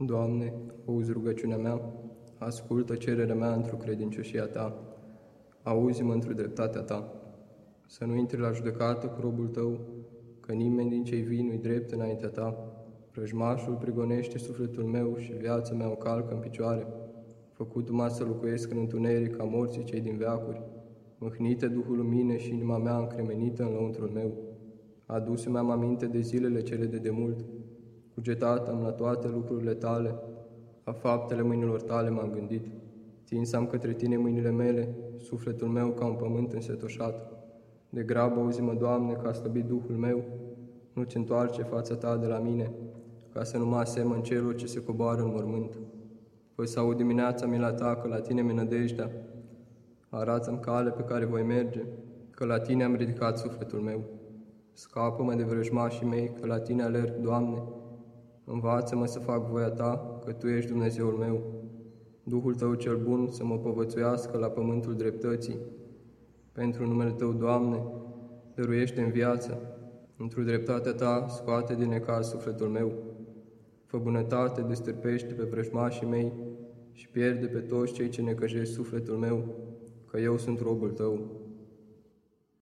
Doamne, auzi rugăciunea mea, ascultă cererea mea într-o credincioșia Ta, auzi-mă într-o dreptatea Ta. Să nu intri la judecată cu robul Tău, că nimeni din cei vii nu-i drept înaintea Ta. Vrăjmașul prigonește sufletul meu și viața mea o calcă în picioare. Făcut-mă să locuiesc în întuneric ca morții cei din veacuri. Mâhnite Duhul în mine și inima mea încremenită în lăuntrul meu. Adus-mi am aminte de zilele cele de demult, Cugetat am la toate lucrurile tale, la faptele mâinilor tale m-am gândit. Tins am către tine mâinile mele, sufletul meu ca un pământ însetoșat. De grabă auzi-mă, Doamne, ca a slăbit Duhul meu, nu-ți întoarce fața ta de la mine, ca să nu mă asemăn celor ce se coboară în mormânt. Păi să aud dimineața mila ta, că la tine mi nădejdea. Arată-mi cale pe care voi merge, că la tine am ridicat sufletul meu. Scapă-mă de vrăjmașii mei, că la tine alerg, Doamne, Învață-mă să fac voia Ta, că Tu ești Dumnezeul meu. Duhul Tău cel bun să mă povățuiască la pământul dreptății. Pentru numele Tău, Doamne, dăruiește în viață. Într-o dreptatea Ta scoate din necaz sufletul meu. Fă bunătate, destârpește pe vrăjmașii mei și pierde pe toți cei ce necăjești sufletul meu, că eu sunt robul Tău.